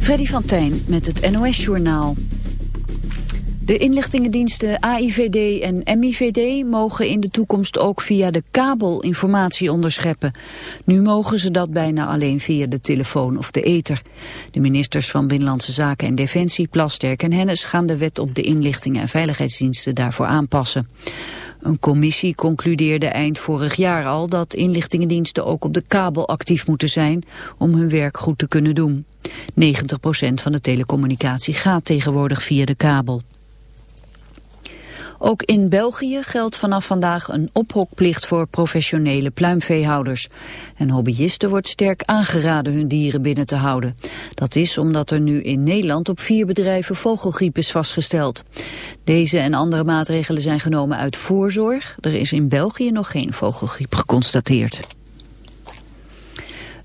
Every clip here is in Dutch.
Freddy van Tijn met het NOS-journaal. De inlichtingendiensten AIVD en MIVD mogen in de toekomst ook via de kabel informatie onderscheppen. Nu mogen ze dat bijna alleen via de telefoon of de ether. De ministers van Binnenlandse Zaken en Defensie, Plasterk en Hennis gaan de wet op de inlichtingen en veiligheidsdiensten daarvoor aanpassen. Een commissie concludeerde eind vorig jaar al dat inlichtingendiensten ook op de kabel actief moeten zijn om hun werk goed te kunnen doen. 90% van de telecommunicatie gaat tegenwoordig via de kabel. Ook in België geldt vanaf vandaag een ophokplicht voor professionele pluimveehouders. En hobbyisten wordt sterk aangeraden hun dieren binnen te houden. Dat is omdat er nu in Nederland op vier bedrijven vogelgriep is vastgesteld. Deze en andere maatregelen zijn genomen uit voorzorg. Er is in België nog geen vogelgriep geconstateerd.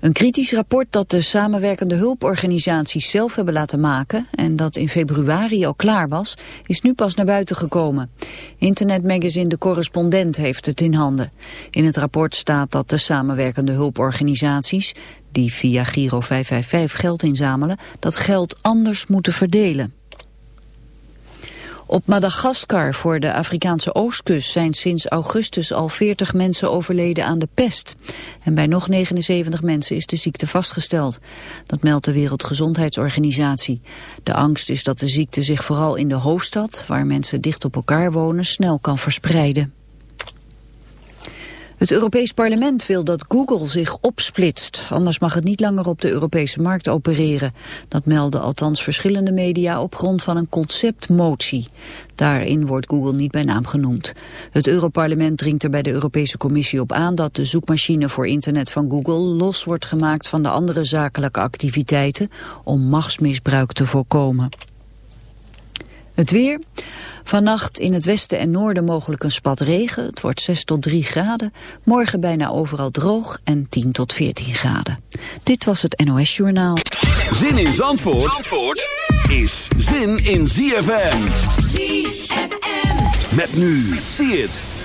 Een kritisch rapport dat de samenwerkende hulporganisaties zelf hebben laten maken en dat in februari al klaar was, is nu pas naar buiten gekomen. Internetmagazine De Correspondent heeft het in handen. In het rapport staat dat de samenwerkende hulporganisaties, die via Giro 555 geld inzamelen, dat geld anders moeten verdelen. Op Madagaskar voor de Afrikaanse oostkust zijn sinds augustus al 40 mensen overleden aan de pest. En bij nog 79 mensen is de ziekte vastgesteld. Dat meldt de Wereldgezondheidsorganisatie. De angst is dat de ziekte zich vooral in de hoofdstad, waar mensen dicht op elkaar wonen, snel kan verspreiden. Het Europees Parlement wil dat Google zich opsplitst. Anders mag het niet langer op de Europese markt opereren. Dat melden althans verschillende media op grond van een conceptmotie. Daarin wordt Google niet bij naam genoemd. Het Europarlement dringt er bij de Europese Commissie op aan... dat de zoekmachine voor internet van Google los wordt gemaakt... van de andere zakelijke activiteiten om machtsmisbruik te voorkomen. Het weer... Vannacht in het westen en noorden mogelijk een spat regen. Het wordt 6 tot 3 graden. Morgen bijna overal droog en 10 tot 14 graden. Dit was het NOS Journaal. Zin in Zandvoort, Zandvoort is zin in ZFM. ZFM. Met nu. Zie het.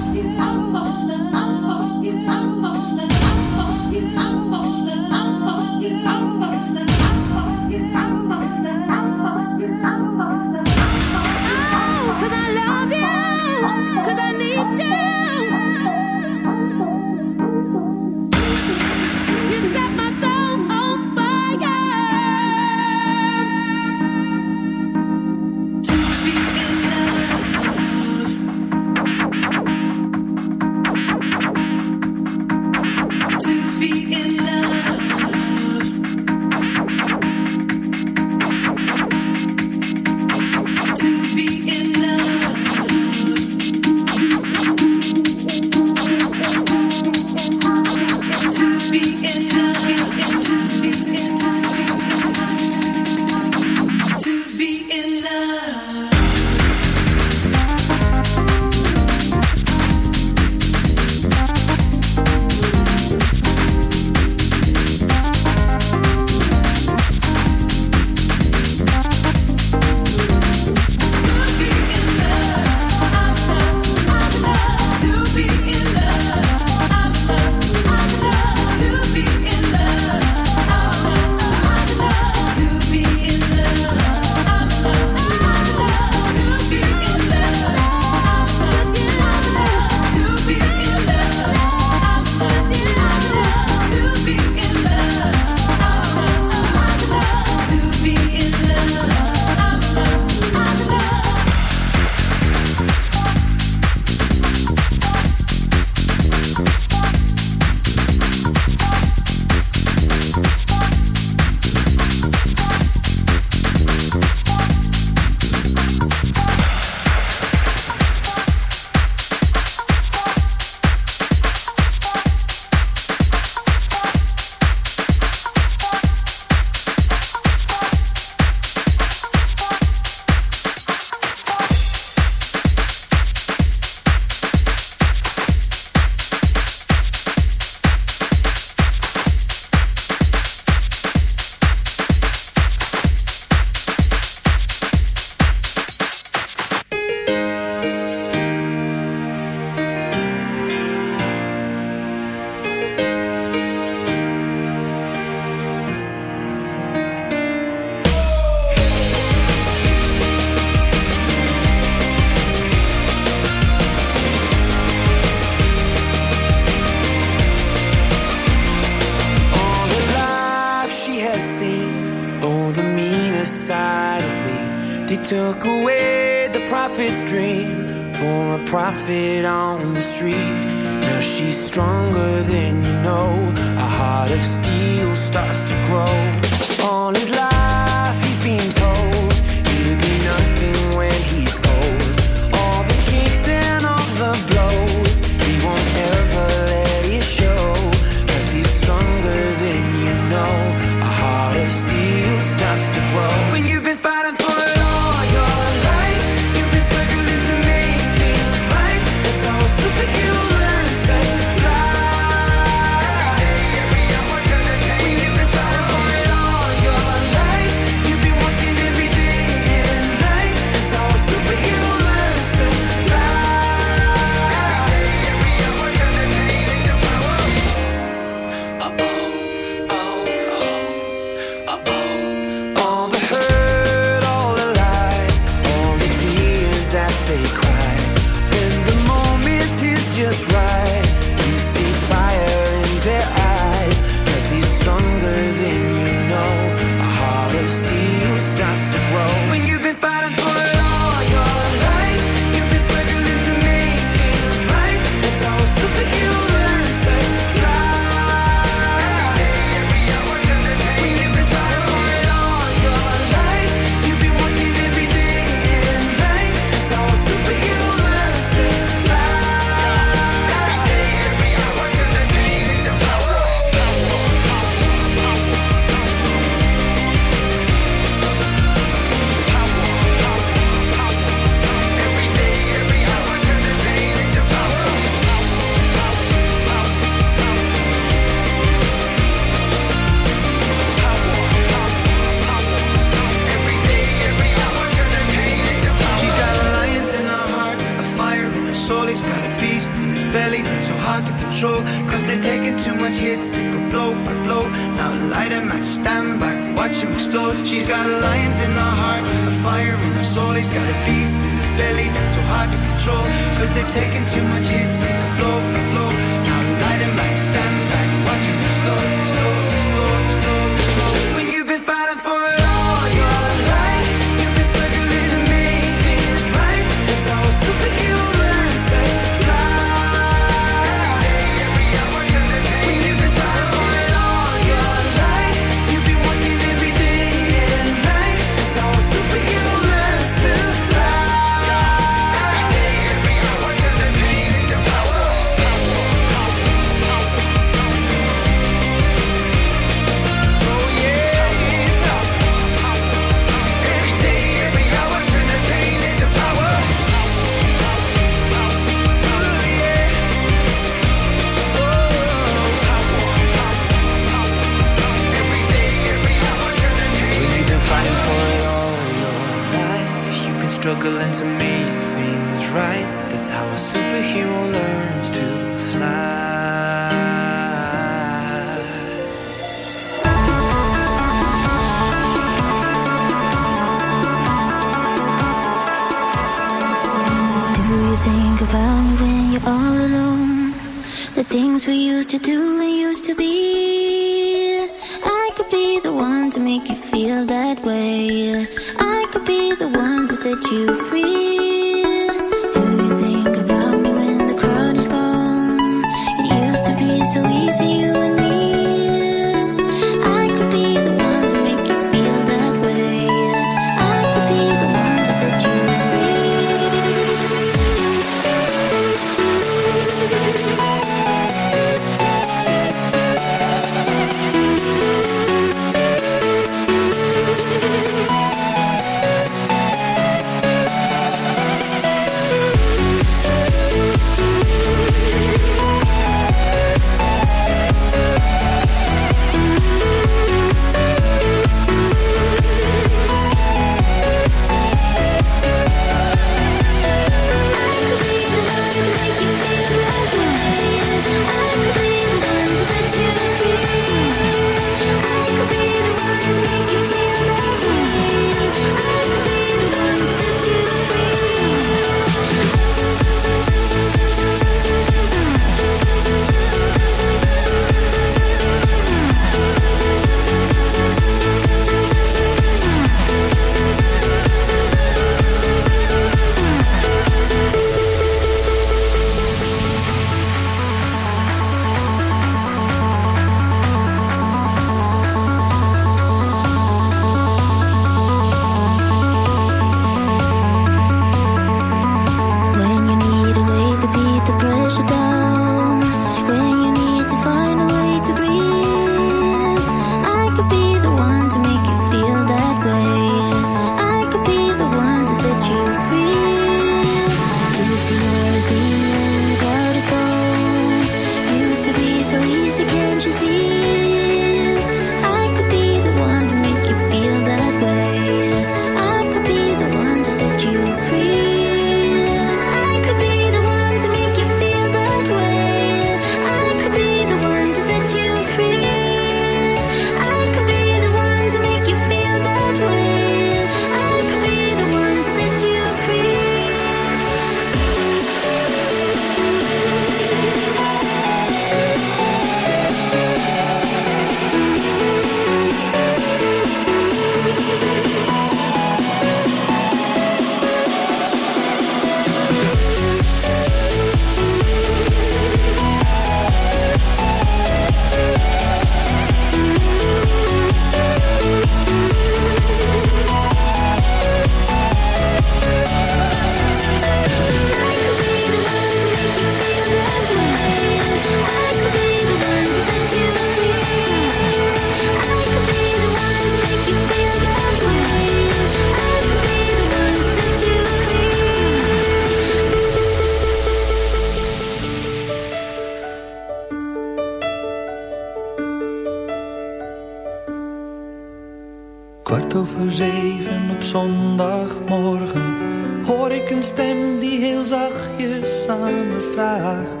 Aan me vraagt.